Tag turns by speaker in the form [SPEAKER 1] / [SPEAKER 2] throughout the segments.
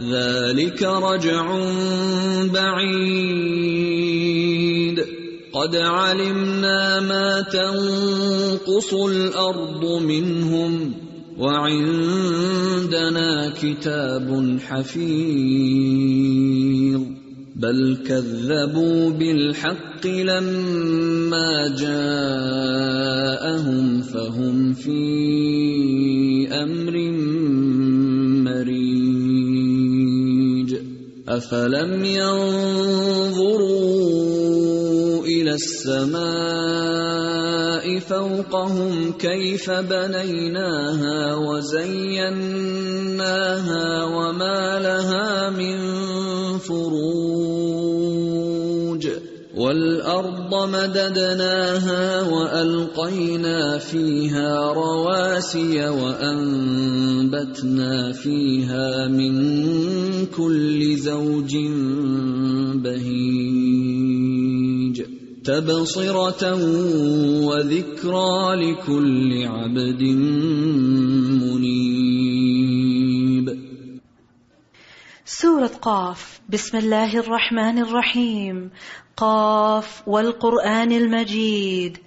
[SPEAKER 1] ذلك رجع بعيد. قد علمنا ما تنقص الأرض منهم وعندنا كتاب حفيظ. بل كذبوا بالحق لما جاءهم فهم في أمر افلم ينظروا إلى السماء فوقهم كيف بنيناها وزيناها وما لها من والأرض مددناها وألقينا فيها رواسي وأنبتنا فيها من كل زوج بهيج تبصرة وذكرى لكل عبد منيب
[SPEAKER 2] Surah Qaf. Bismillahir Rahmanir Rahim. Qaf wal Qur'anil Majid.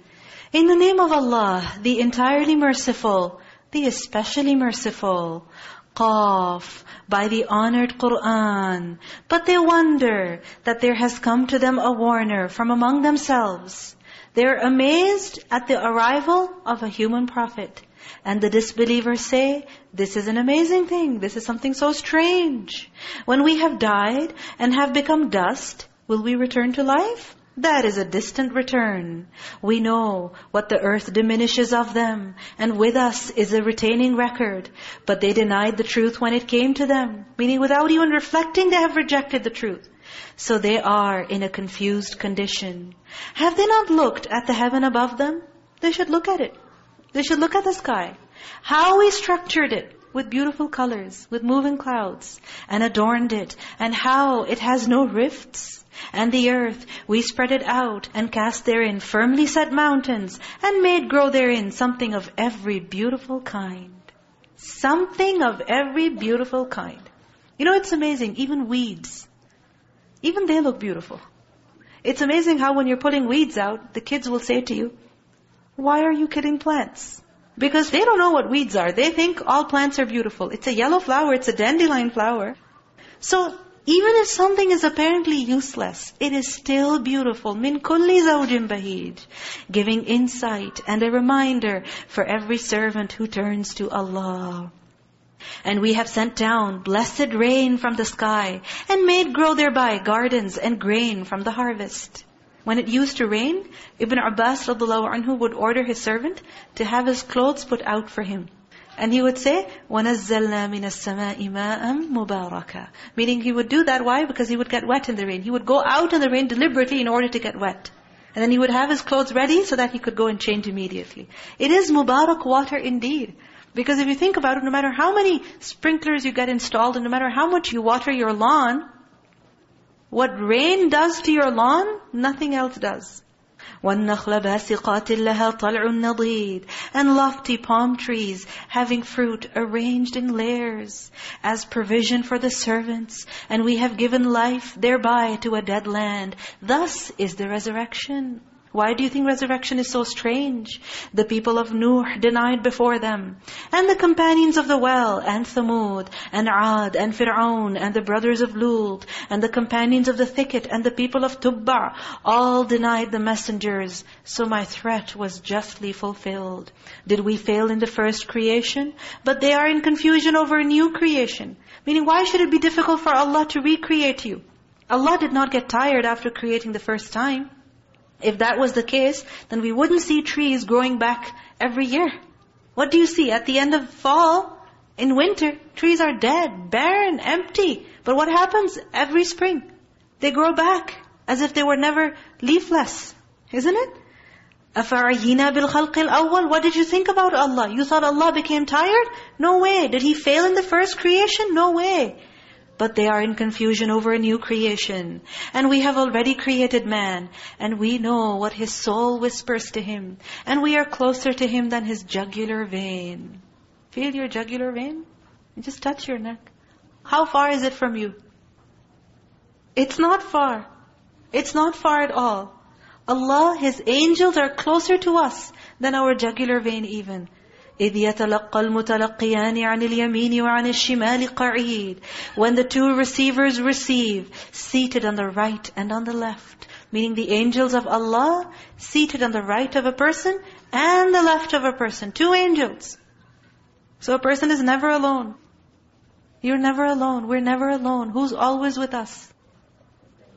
[SPEAKER 2] In the name of Allah, the entirely merciful, the especially merciful. Qaf, by the honored Qur'an. But they wonder that there has come to them a warner from among themselves. They're amazed at the arrival of a human prophet. And the disbelievers say, this is an amazing thing. This is something so strange. When we have died and have become dust, will we return to life? That is a distant return. We know what the earth diminishes of them, and with us is a retaining record. But they denied the truth when it came to them, meaning without even reflecting they have rejected the truth. So they are in a confused condition. Have they not looked at the heaven above them? They should look at it. They should look at the sky. How we structured it with beautiful colors, with moving clouds, and adorned it, and how it has no rifts. And the earth, we spread it out and cast therein firmly set mountains, and made grow therein something of every beautiful kind. Something of every beautiful kind. You know, it's amazing, even weeds, even they look beautiful. It's amazing how when you're pulling weeds out, the kids will say to you, why are you killing plants? Because they don't know what weeds are. They think all plants are beautiful. It's a yellow flower, it's a dandelion flower. So, even if something is apparently useless, it is still beautiful. Min kulli zawjin bahij. Giving insight and a reminder for every servant who turns to Allah. And we have sent down blessed rain from the sky and made grow thereby gardens and grain from the harvest. When it used to rain, Ibn Abbas radiallahu anhu would order his servant to have his clothes put out for him. And he would say, وَنَزَّلْنَا مِنَ السَّمَاءِ مَاءً مُبَارَكًا Meaning he would do that, why? Because he would get wet in the rain. He would go out in the rain deliberately in order to get wet. And then he would have his clothes ready so that he could go and change immediately. It is mubarak water indeed. Because if you think about it, no matter how many sprinklers you get installed, and no matter how much you water your lawn, what rain does to your lawn, nothing else does. وَالنَّخْلَ بَاسِقَاتٍ لَهَا طَلْعٌ نَضِيدٌ And lofty palm trees having fruit arranged in layers as provision for the servants. And we have given life thereby to a dead land. Thus is the resurrection. Why do you think resurrection is so strange? The people of Nuh denied before them. And the companions of the well, and Thamud, and Ad, and Fir'aun, and the brothers of Lut, and the companions of the thicket, and the people of Tubba, all denied the messengers. So my threat was justly fulfilled. Did we fail in the first creation? But they are in confusion over a new creation. Meaning, why should it be difficult for Allah to recreate you? Allah did not get tired after creating the first time. If that was the case, then we wouldn't see trees growing back every year. What do you see? At the end of fall, in winter, trees are dead, barren, empty. But what happens every spring? They grow back as if they were never leafless. Isn't it? أَفَعَيِّنَا بِالْخَلْقِ الْأَوَّلِ What did you think about Allah? You thought Allah became tired? No way. Did He fail in the first creation? No way. But they are in confusion over a new creation. And we have already created man. And we know what his soul whispers to him. And we are closer to him than his jugular vein. Feel your jugular vein? just touch your neck. How far is it from you? It's not far. It's not far at all. Allah, His angels are closer to us than our jugular vein even. إِذْ يَتَلَقَّى الْمُتَلَقِّيَانِ عَنِ الْيَمِينِ وَعَنِ الشِّمَالِ قَعِيدٌ When the two receivers receive, seated on the right and on the left. Meaning the angels of Allah, seated on the right of a person and the left of a person. Two angels. So a person is never alone. You're never alone. We're never alone. Who's always with us?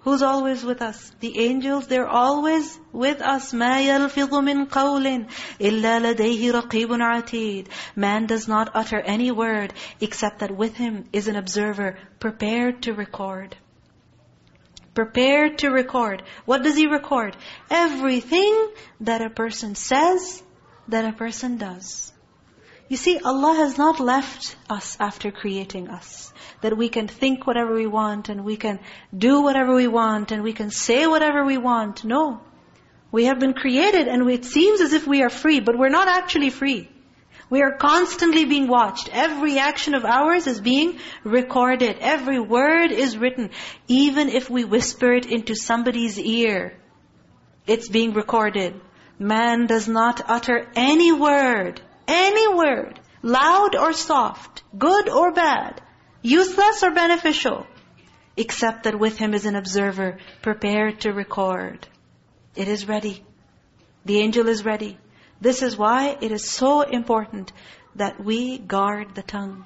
[SPEAKER 2] Who's always with us? The angels, they're always with us. مَا يَلْفِظُ مِنْ قَوْلٍ إِلَّا لَدَيْهِ رَقِيبٌ عَتِيدٌ Man does not utter any word except that with him is an observer prepared to record. Prepared to record. What does he record? Everything that a person says, that a person does. You see, Allah has not left us after creating us. That we can think whatever we want and we can do whatever we want and we can say whatever we want. No. We have been created and it seems as if we are free, but we're not actually free. We are constantly being watched. Every action of ours is being recorded. Every word is written. Even if we whisper it into somebody's ear, it's being recorded. Man does not utter any word any word, loud or soft, good or bad, useless or beneficial, except that with him is an observer prepared to record. It is ready. The angel is ready. This is why it is so important that we guard the tongue.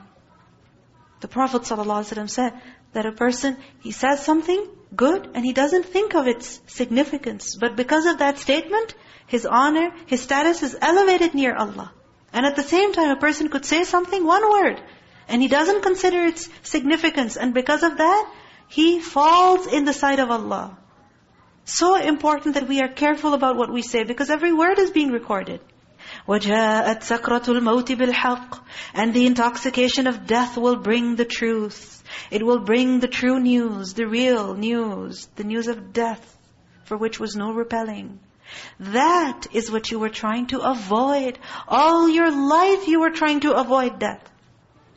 [SPEAKER 2] The Prophet ﷺ said that a person, he says something good and he doesn't think of its significance. But because of that statement, his honor, his status is elevated near Allah. And at the same time, a person could say something, one word, and he doesn't consider its significance. And because of that, he falls in the sight of Allah. So important that we are careful about what we say, because every word is being recorded. وَجَاءَتْ سَكْرَةُ الْمَوْتِ بِالْحَقِّ And the intoxication of death will bring the truth. It will bring the true news, the real news, the news of death, for which was no repelling. That is what you were trying to avoid. All your life you were trying to avoid death.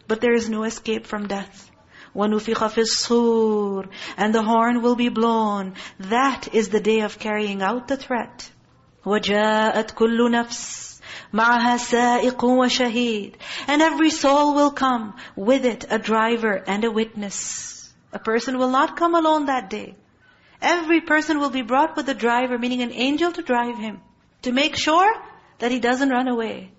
[SPEAKER 2] But there is no escape from death. وَنُفِخَ فِي الصُّورِ And the horn will be blown. That is the day of carrying out the threat. وَجَاءَتْ كُلُّ نَفْسٍ مَعَهَا سَائِقٌ وَشَهِيدٌ And every soul will come, with it a driver and a witness. A person will not come alone that day. Every person will be brought with a driver, meaning an angel to drive him, to make sure that he doesn't run away.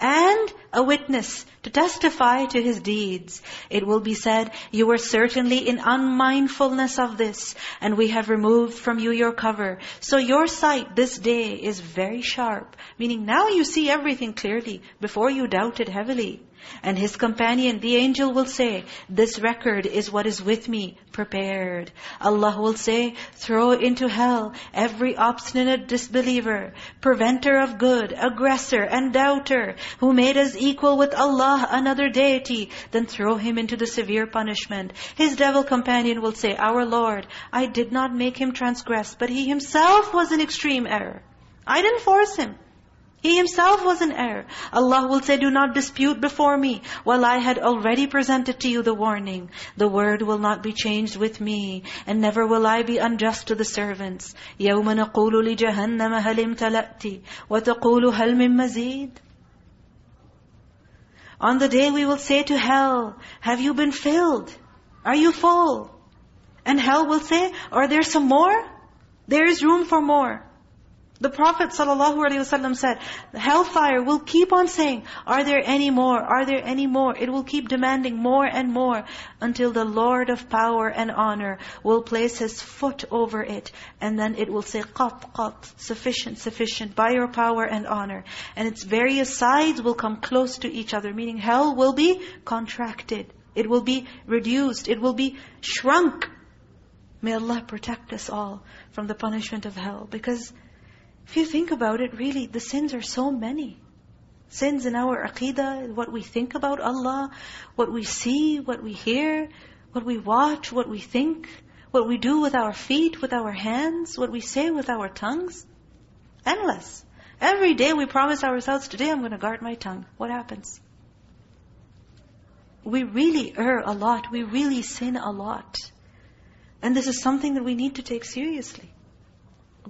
[SPEAKER 2] And a witness to testify to his deeds. It will be said, you were certainly in unmindfulness of this, and we have removed from you your cover. So your sight this day is very sharp. Meaning now you see everything clearly. Before you doubted heavily. And his companion, the angel will say, this record is what is with me, prepared. Allah will say, throw into hell every obstinate disbeliever, preventer of good, aggressor and doubter, who made us equal with Allah, another deity, then throw him into the severe punishment. His devil companion will say, Our Lord, I did not make him transgress, but he himself was in extreme error. I didn't force him. He himself was in error. Allah will say, do not dispute before me, while I had already presented to you the warning. The word will not be changed with me, and never will I be unjust to the servants. يَوْمَ نَقُولُ لِجَهَنَّمَ هَلِ امْتَلَأْتِ وَتَقُولُ هَلْ مِن مَزِيدٍ On the day we will say to hell, have you been filled? Are you full? And hell will say, are there some more? There is room for more. The Prophet ﷺ said, hellfire will keep on saying, are there any more? Are there any more? It will keep demanding more and more until the Lord of power and honor will place His foot over it. And then it will say, qat, qat, sufficient, sufficient, by your power and honor. And its various sides will come close to each other, meaning hell will be contracted. It will be reduced. It will be shrunk. May Allah protect us all from the punishment of hell. Because if you think about it, really, the sins are so many. Sins in our aqidah, what we think about Allah, what we see, what we hear, what we watch, what we think, what we do with our feet, with our hands, what we say with our tongues. Endless. Every day we promise ourselves, today I'm going to guard my tongue. What happens? We really err a lot. We really sin a lot. And this is something that we need to take seriously.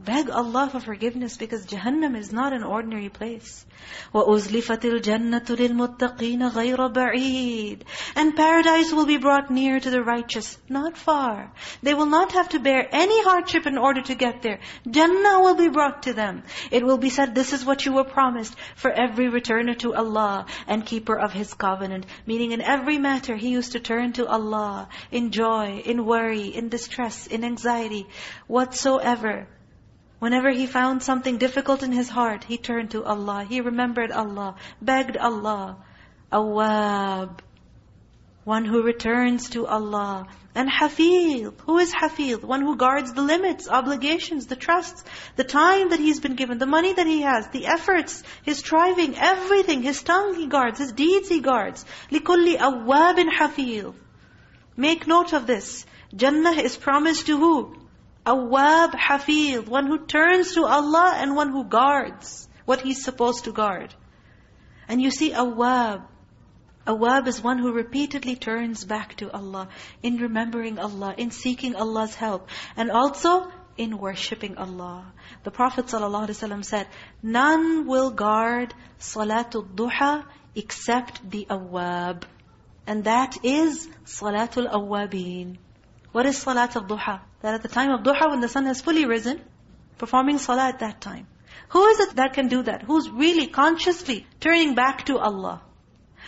[SPEAKER 2] Beg Allah for forgiveness because Jahannam is not an ordinary place. وَأُزْلِفَتِ الْجَنَّةُ لِلْمُتَّقِينَ غَيْرَ بَعِيدٍ And paradise will be brought near to the righteous, not far. They will not have to bear any hardship in order to get there. Jannah will be brought to them. It will be said, this is what you were promised for every returner to Allah and keeper of His covenant. Meaning in every matter, he used to turn to Allah in joy, in worry, in distress, in anxiety, whatsoever. Whenever he found something difficult in his heart, he turned to Allah. He remembered Allah, begged Allah. Awwab, one who returns to Allah. And Hafiz, who is Hafiz? One who guards the limits, obligations, the trusts, the time that he's been given, the money that he has, the efforts, his striving, everything. His tongue he guards, his deeds he guards. لِكُلِّ أَوَّابٍ حَفِيظٍ Make note of this. Jannah is promised to who? Awwab Hafiz, one who turns to Allah and one who guards what he's supposed to guard. And you see Awwab. Awwab is one who repeatedly turns back to Allah in remembering Allah, in seeking Allah's help. And also in worshipping Allah. The Prophet ﷺ said, None will guard Salatul Duha except the Awwab. And that is Salatul Awwabin. What is Salat al-Duha? That at the time of Duha, when the sun has fully risen, performing Salah at that time. Who is it that can do that? Who's really consciously turning back to Allah?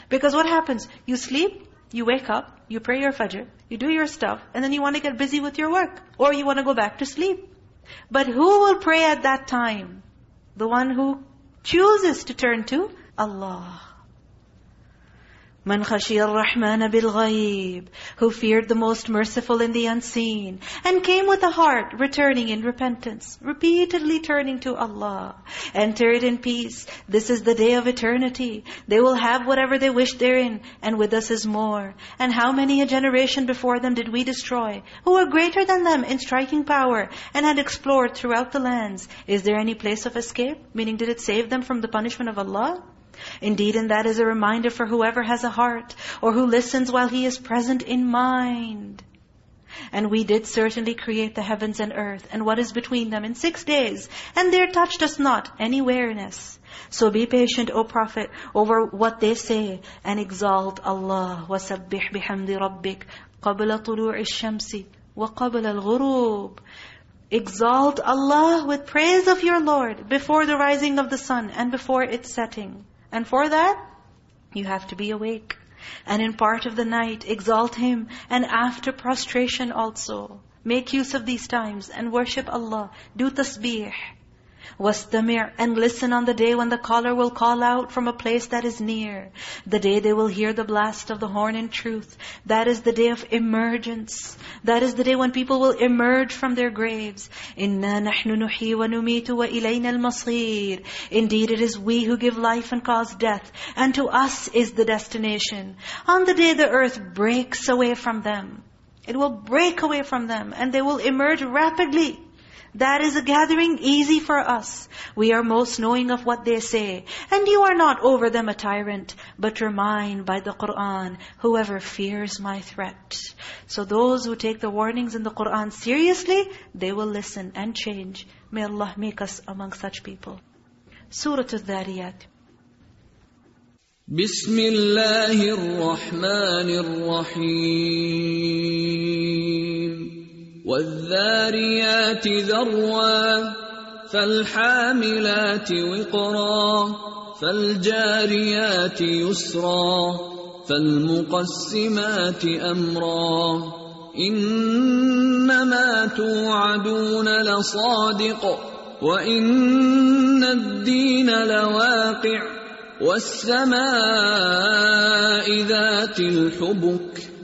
[SPEAKER 2] Because what happens? You sleep, you wake up, you pray your fajr, you do your stuff, and then you want to get busy with your work. Or you want to go back to sleep. But who will pray at that time? The one who chooses to turn to Allah. Man khashiyar Rahman bil who feared the most merciful in the unseen, and came with a heart returning in repentance, repeatedly turning to Allah. Enter it in peace. This is the day of eternity. They will have whatever they wish therein, and with us is more. And how many a generation before them did we destroy, who were greater than them in striking power, and had explored throughout the lands. Is there any place of escape? Meaning, did it save them from the punishment of Allah? Indeed, and that is a reminder for whoever has a heart, or who listens while he is present in mind. And we did certainly create the heavens and earth, and what is between them in six days. And there touched us not any weariness. So be patient, O Prophet, over what they say, and exalt Allah. وَسَبِّحْ بِحَمْدِ رَبِّكَ قَبْلَ طُلُوعِ الشَّمْسِ وَقَبْلَ الْغُرُوبِ Exalt Allah with praise of your Lord before the rising of the sun and before its setting. And for that, you have to be awake. And in part of the night, exalt Him. And after prostration also. Make use of these times and worship Allah. Do tasbih. وَاسْتَمِعْ And listen on the day when the caller will call out from a place that is near. The day they will hear the blast of the horn in truth. That is the day of emergence. That is the day when people will emerge from their graves. إِنَّا نَحْنُ نُحْيِي وَنُمِيتُ وَإِلَيْنَا الْمَصِيرِ Indeed, it is we who give life and cause death. And to us is the destination. On the day the earth breaks away from them. It will break away from them and they will emerge rapidly. that is a gathering easy for us. We are most knowing of what they say. And you are not over them a tyrant, but are mine by the Qur'an, whoever fears my threat. So those who take the warnings in the Qur'an seriously, they will listen and change. May Allah make us among such people. Surah Al-Dhariyat.
[SPEAKER 1] Bismillahirrahmanirrahim. Rahim. والذاريات ذروا فالحاملات وقرا فالجاريات يسرا فالمقسمات أمرا. إنما توعدون لصادق وإن الدين لواقع والسماء ذات الحبك.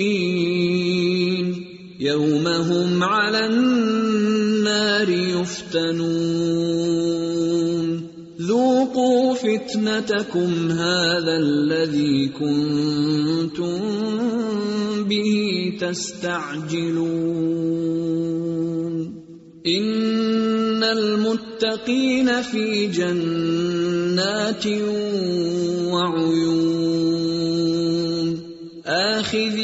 [SPEAKER 1] يوم هم على النار يفتنون. ذوقوا فتنتكم هذا الذي كنتم به تستعجلون. إن المتقين في جنات وعيون. آخذين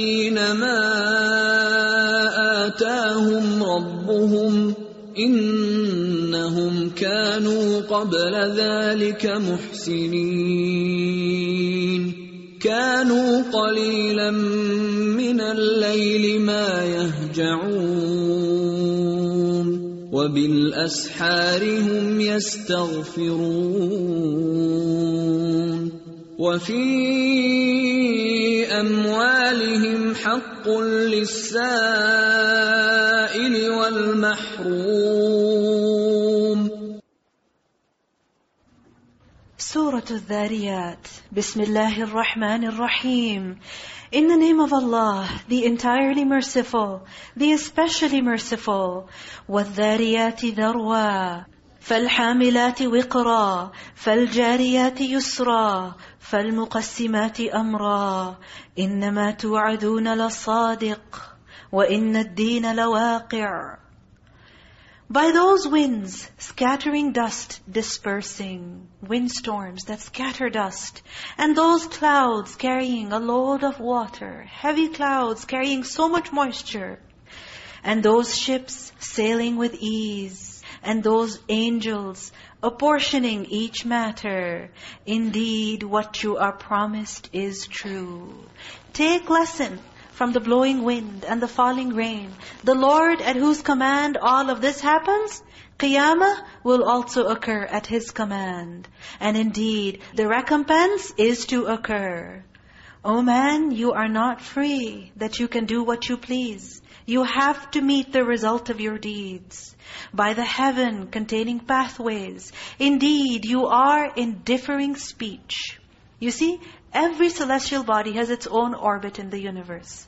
[SPEAKER 1] قبل ذلك محسنين. كانوا قليلا من الليل ما يهجعون. وبالأسحار هم يستغفرون. وفي أموالهم حق للسائل والمحروم.
[SPEAKER 2] سورة الذاريات. بسم الله الرحمن الرحيم. In the name of Allah, the entirely merciful, the especially merciful والذاريات ذروى فالحاملات وقرا فالجاريات يسرا فالمقسمات أمرا. إنما توعدون لصادق وإن الدين لواقع. By those winds, scattering dust, dispersing, windstorms that scatter dust, and those clouds carrying a load of water, heavy clouds carrying so much moisture, and those ships sailing with ease, and those angels apportioning each matter. Indeed, what you are promised is true. Take lesson from the blowing wind and the falling rain. The Lord at whose command all of this happens, Qiyamah will also occur at His command. And indeed, the recompense is to occur. O man, you are not free that you can do what you please. You have to meet the result of your deeds. By the heaven containing pathways. Indeed, you are in differing speech. You see, every celestial body has its own orbit in the universe.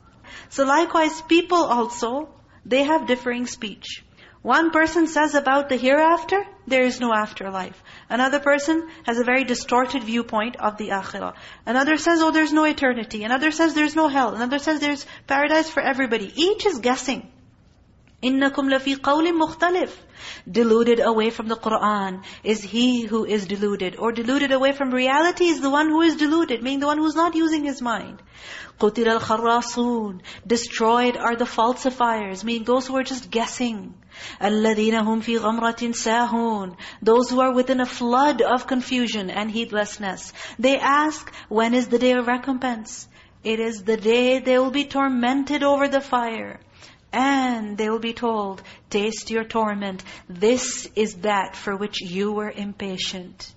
[SPEAKER 2] So likewise, people also, they have differing speech. One person says about the hereafter, there is no afterlife. Another person has a very distorted viewpoint of the akhirah. Another says, oh, there's no eternity. Another says, there's no hell. Another says, there's paradise for everybody. Each is guessing. إِنَّكُمْ لَفِي قَوْلٍ مُخْتَلِفٍ Deluded away from the Qur'an is he who is deluded. Or deluded away from reality is the one who is deluded, meaning the one who's not using his mind. قُتِلَ الْخَرَّاصُونَ Destroyed are the falsifiers, meaning those who are just guessing. الَّذِينَ هُمْ فِي غَمْرَةٍ سَاهُونَ Those who are within a flood of confusion and heedlessness. They ask, when is the day of recompense? It is the day they will be tormented over the fire. And they will be told, taste your torment. This is that for which you were impatient.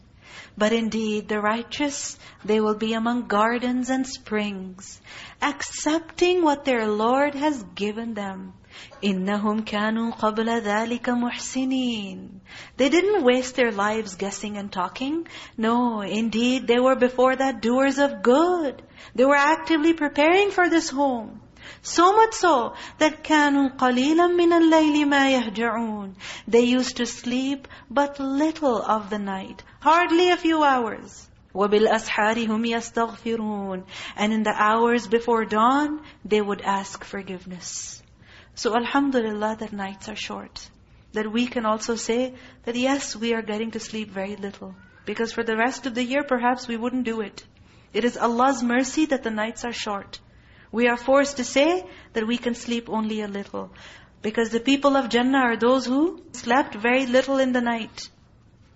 [SPEAKER 2] But indeed, the righteous, they will be among gardens and springs, accepting what their Lord has given them. إِنَّهُمْ كَانُوا قَبْلَ ذَلِكَ مُحْسِنِينَ They didn't waste their lives guessing and talking. No, indeed, they were before that doers of good. They were actively preparing for this home. So much so that كَانُوا قَلِيلًا مِنَ اللَّيْلِ مَا يَهْجَعُونَ They used to sleep but little of the night. Hardly a few hours. وَبِالْأَسْحَارِ هُمْ يَسْتَغْفِرُونَ And in the hours before dawn, they would ask forgiveness. So alhamdulillah that nights are short. That we can also say that yes, we are getting to sleep very little. Because for the rest of the year, perhaps we wouldn't do it. It is Allah's mercy that the nights are short. We are forced to say that we can sleep only a little. Because the people of Jannah are those who slept very little in the night.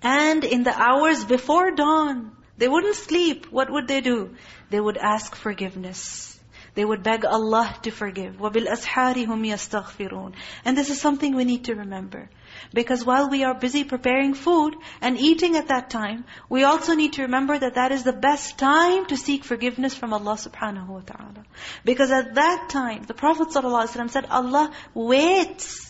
[SPEAKER 2] And in the hours before dawn, they wouldn't sleep. What would they do? They would ask forgiveness. They would beg Allah to forgive. وَبِالْأَسْحَارِ هُمْ يَسْتَغْفِرُونَ And this is something we need to remember. Because while we are busy preparing food and eating at that time, we also need to remember that that is the best time to seek forgiveness from Allah subhanahu wa ta'ala. Because at that time, the Prophet ﷺ said, Allah waits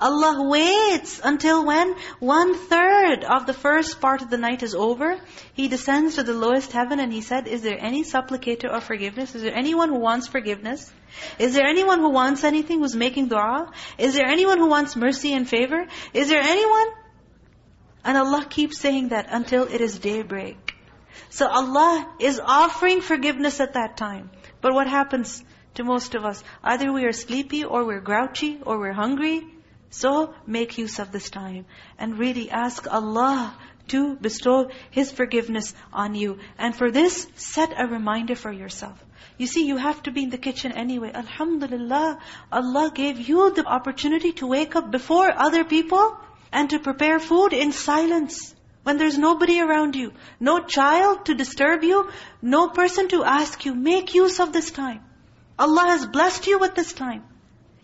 [SPEAKER 2] Allah waits until when one third of the first part of the night is over. He descends to the lowest heaven and He said, Is there any supplicator of forgiveness? Is there anyone who wants forgiveness? Is there anyone who wants anything, who's making dua? Is there anyone who wants mercy and favor? Is there anyone? And Allah keeps saying that until it is daybreak. So Allah is offering forgiveness at that time. But what happens to most of us? Either we are sleepy or we're grouchy or we're hungry so make use of this time and really ask Allah to bestow His forgiveness on you. And for this, set a reminder for yourself. You see, you have to be in the kitchen anyway. Alhamdulillah, Allah gave you the opportunity to wake up before other people and to prepare food in silence. When there's nobody around you, no child to disturb you, no person to ask you, make use of this time. Allah has blessed you with this time.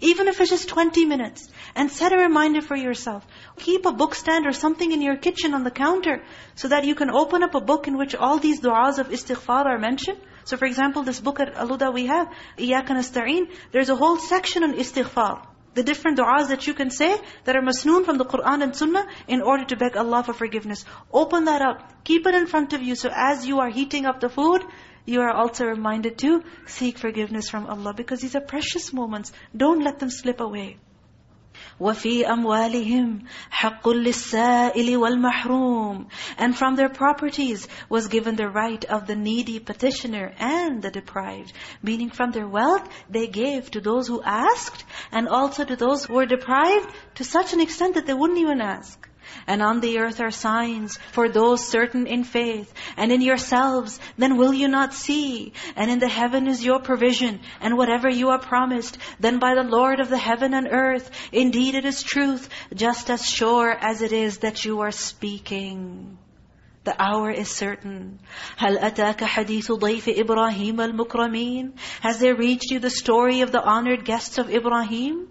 [SPEAKER 2] Even if it's just 20 minutes. And set a reminder for yourself. Keep a book stand or something in your kitchen on the counter so that you can open up a book in which all these du'as of istighfar are mentioned. So for example, this book at Al-Huda we have, إِيَّاكَ نَسْتَعِينَ There's a whole section on istighfar. The different du'as that you can say that are masnoon from the Qur'an and Sunnah in order to beg Allah for forgiveness. Open that up. Keep it in front of you so as you are heating up the food, you are also reminded to seek forgiveness from Allah because these are precious moments. Don't let them slip away. وَفِي أَمْوَالِهِمْ حَقٌّ لِلسَّائِلِ وَالْمَحْرُومِ And from their properties was given the right of the needy petitioner and the deprived. Meaning from their wealth, they gave to those who asked and also to those who were deprived to such an extent that they wouldn't even ask. And on the earth are signs for those certain in faith. And in yourselves, then will you not see? And in the heaven is your provision. And whatever you are promised, then by the Lord of the heaven and earth, indeed it is truth, just as sure as it is that you are speaking. The hour is certain. هَلْ أَتَاكَ حَدِيثُ ضَيْفِ إِبْرَاهِيمَ الْمُكْرَمِينَ Has there reached you the story of the honored guests of Ibrahim?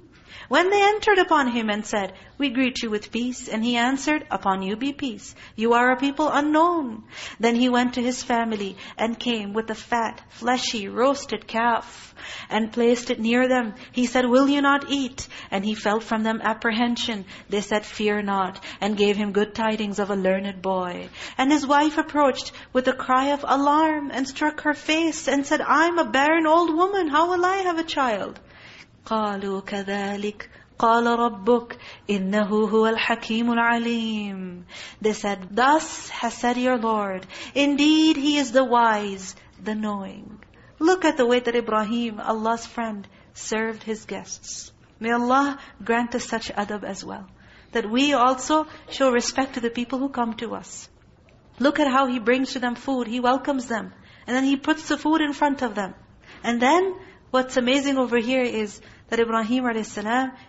[SPEAKER 2] When they entered upon him and said, We greet you with peace. And he answered, Upon you be peace. You are a people unknown. Then he went to his family and came with a fat, fleshy, roasted calf and placed it near them. He said, Will you not eat? And he felt from them apprehension. They said, Fear not, and gave him good tidings of a learned boy. And his wife approached with a cry of alarm and struck her face and said, I'm a barren old woman. How will I have a child? قالوا كذلك قال ربك إنه هو الحكيم العليم They said, Thus has said your Lord, Indeed He is the wise, the knowing. Look at the way that Ibrahim, Allah's friend, served his guests. May Allah grant us such adab as well. That we also show respect to the people who come to us. Look at how He brings to them food. He welcomes them. And then He puts the food in front of them. And then, what's amazing over here is that Ibrahim a.s.,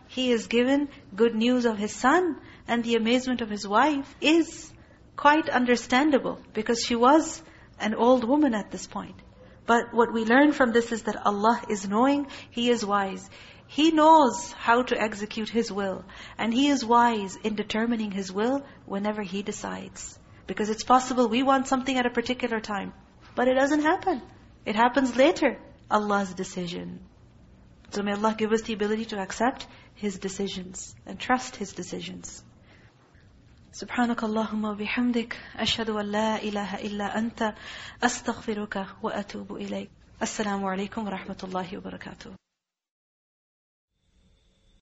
[SPEAKER 2] he is given good news of his son and the amazement of his wife is quite understandable because she was an old woman at this point. But what we learn from this is that Allah is knowing, He is wise. He knows how to execute His will. And He is wise in determining His will whenever He decides. Because it's possible we want something at a particular time. But it doesn't happen. It happens later. Allah's decision. So may Allah give us the ability to accept His decisions and trust His decisions. سبحانك اللهم وبحمدك أشهد أن لا إله إلا أنت أستغفرك وأتوب إليك السلام عليكم ورحمة الله وبركاته